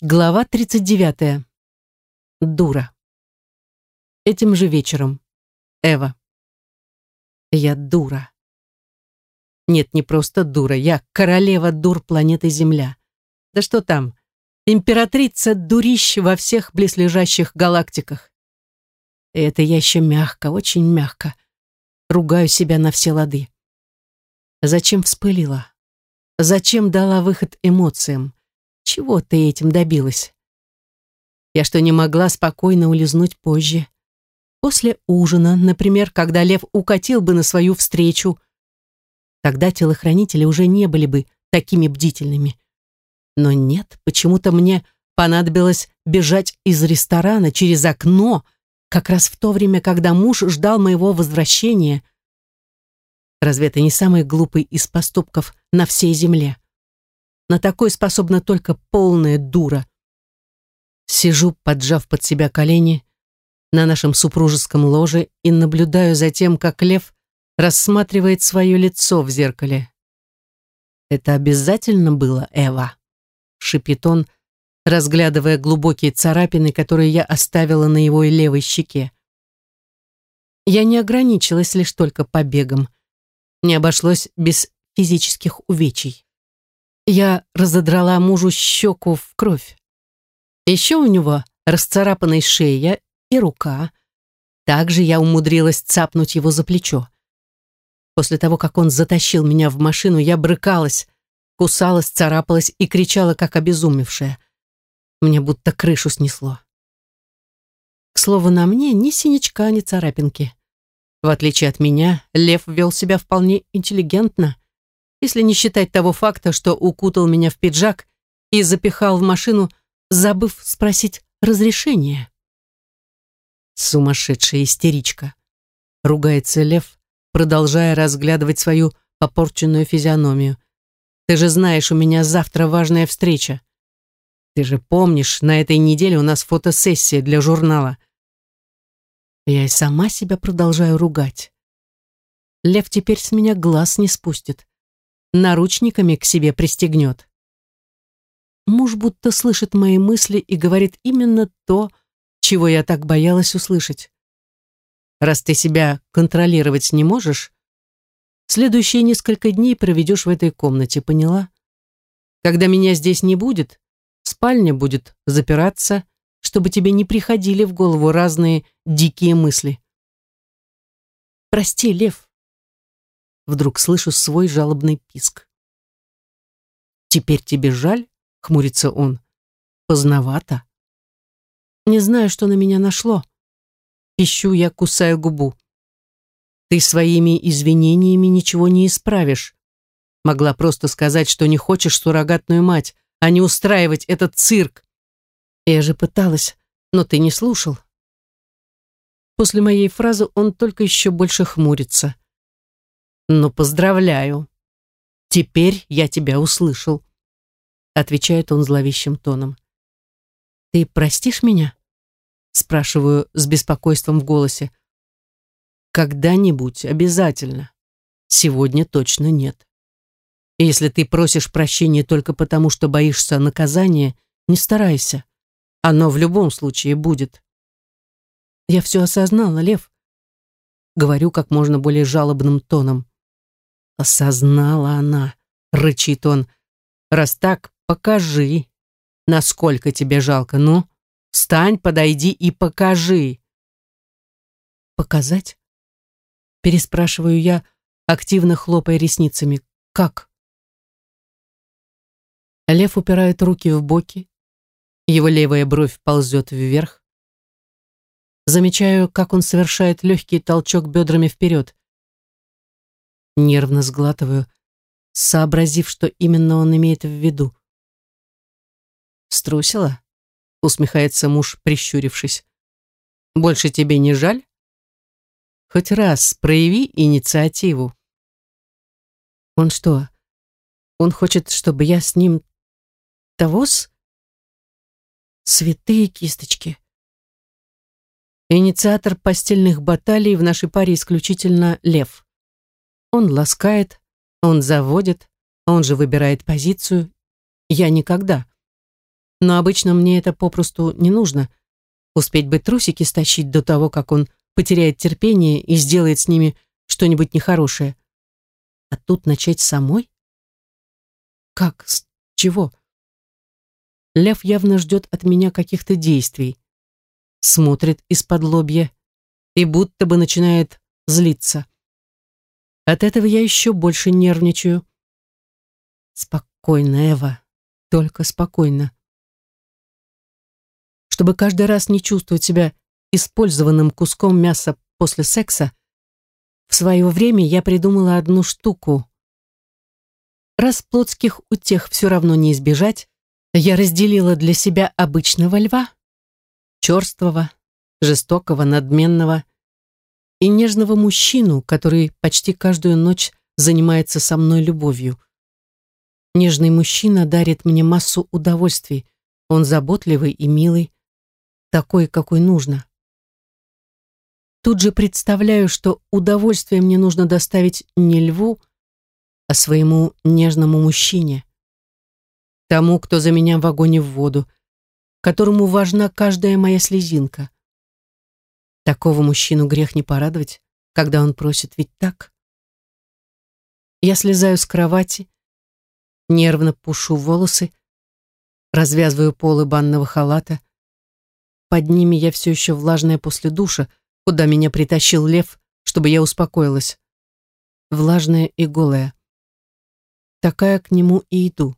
Глава 39. Дура. Этим же вечером. Эва. Я дура. Нет, не просто дура, я королева дур планеты Земля. Да что там, императрица дурищ во всех близлежащих галактиках. И это я еще мягко, очень мягко. Ругаю себя на все лады. Зачем вспылила? Зачем дала выход эмоциям? Чего ты этим добилась? Я что, не могла спокойно улизнуть позже? После ужина, например, когда Лев укатил бы на свою встречу. Тогда телохранители уже не были бы такими бдительными. Но нет, почему-то мне понадобилось бежать из ресторана через окно, как раз в то время, когда муж ждал моего возвращения. Разве это не самый глупый из поступков на всей земле? На такой способна только полная дура. Сижу, поджав под себя колени, на нашем супружеском ложе и наблюдаю за тем, как лев рассматривает свое лицо в зеркале. «Это обязательно было, Эва?» — шипит он, разглядывая глубокие царапины, которые я оставила на его левой щеке. Я не ограничилась лишь только побегом. Не обошлось без физических увечий. Я разодрала мужу щеку в кровь. Еще у него расцарапанная шея и рука. Также я умудрилась цапнуть его за плечо. После того, как он затащил меня в машину, я брыкалась, кусалась, царапалась и кричала, как обезумевшая. Мне будто крышу снесло. К слову, на мне ни синячка, ни царапинки. В отличие от меня, Лев вел себя вполне интеллигентно если не считать того факта, что укутал меня в пиджак и запихал в машину, забыв спросить разрешения. Сумасшедшая истеричка. Ругается Лев, продолжая разглядывать свою попорченную физиономию. Ты же знаешь, у меня завтра важная встреча. Ты же помнишь, на этой неделе у нас фотосессия для журнала. Я и сама себя продолжаю ругать. Лев теперь с меня глаз не спустит наручниками к себе пристегнет. Муж будто слышит мои мысли и говорит именно то, чего я так боялась услышать. Раз ты себя контролировать не можешь, следующие несколько дней проведешь в этой комнате, поняла? Когда меня здесь не будет, спальня будет запираться, чтобы тебе не приходили в голову разные дикие мысли. Прости, Лев, Вдруг слышу свой жалобный писк. «Теперь тебе жаль?» — хмурится он. «Поздновато». Не знаю, что на меня нашло. Пищу я, кусаю губу. Ты своими извинениями ничего не исправишь. Могла просто сказать, что не хочешь суррогатную мать, а не устраивать этот цирк. Я же пыталась, но ты не слушал. После моей фразы он только еще больше хмурится. «Ну, поздравляю. Теперь я тебя услышал», — отвечает он зловещим тоном. «Ты простишь меня?» — спрашиваю с беспокойством в голосе. «Когда-нибудь обязательно. Сегодня точно нет. Если ты просишь прощения только потому, что боишься наказания, не старайся. Оно в любом случае будет». «Я все осознала, Лев», — говорю как можно более жалобным тоном. Осознала она, рычит он. Раз так, покажи, насколько тебе жалко. Ну, встань, подойди и покажи. Показать? Переспрашиваю я, активно хлопая ресницами. Как? Лев упирает руки в боки. Его левая бровь ползет вверх. Замечаю, как он совершает легкий толчок бедрами вперед. Нервно сглатываю, сообразив, что именно он имеет в виду. «Струсила?» — усмехается муж, прищурившись. «Больше тебе не жаль? Хоть раз прояви инициативу». «Он что, он хочет, чтобы я с ним тогос?» Святые кисточки. Инициатор постельных баталий в нашей паре исключительно Лев. Он ласкает, он заводит, он же выбирает позицию. Я никогда. Но обычно мне это попросту не нужно. Успеть бы трусики стащить до того, как он потеряет терпение и сделает с ними что-нибудь нехорошее. А тут начать самой? Как? С чего? Лев явно ждет от меня каких-то действий. Смотрит из-под лобья и будто бы начинает злиться. От этого я еще больше нервничаю. Спокойно, Эва, только спокойно. Чтобы каждый раз не чувствовать себя использованным куском мяса после секса, в свое время я придумала одну штуку. Раз плотских утех все равно не избежать, я разделила для себя обычного льва, черствого, жестокого, надменного и нежного мужчину, который почти каждую ночь занимается со мной любовью. Нежный мужчина дарит мне массу удовольствий. Он заботливый и милый, такой, какой нужно. Тут же представляю, что удовольствие мне нужно доставить не льву, а своему нежному мужчине. Тому, кто за меня в огонь и в воду, которому важна каждая моя слезинка. Такого мужчину грех не порадовать, когда он просит ведь так. Я слезаю с кровати, нервно пушу волосы, развязываю полы банного халата. Под ними я все еще влажная после душа, куда меня притащил лев, чтобы я успокоилась. Влажная и голая. Такая к нему и иду.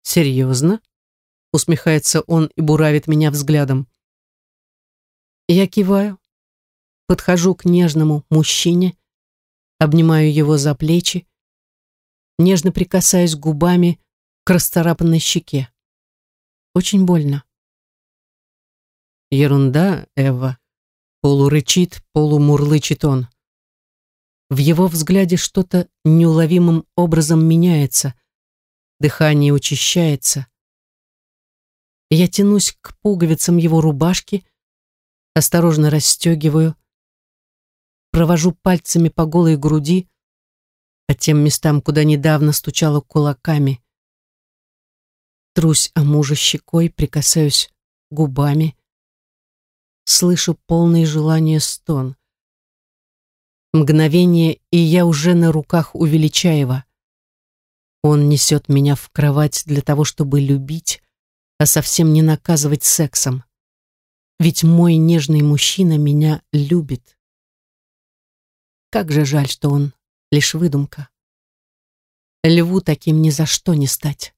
«Серьезно?» — усмехается он и буравит меня взглядом. Я киваю, подхожу к нежному мужчине, обнимаю его за плечи, нежно прикасаясь губами к расцарапанной щеке. Очень больно. Ерунда, Эва. Полурычит, полумурлычет он. В его взгляде что-то неуловимым образом меняется. Дыхание учащается. Я тянусь к пуговицам его рубашки, осторожно расстегиваю, провожу пальцами по голой груди, по тем местам, куда недавно стучала кулаками. Трусь о мужа щекой, прикасаюсь губами, слышу полное желание стон. Мгновение, и я уже на руках у Величаева. Он несет меня в кровать для того, чтобы любить, а совсем не наказывать сексом. Ведь мой нежный мужчина меня любит. Как же жаль, что он лишь выдумка. Льву таким ни за что не стать.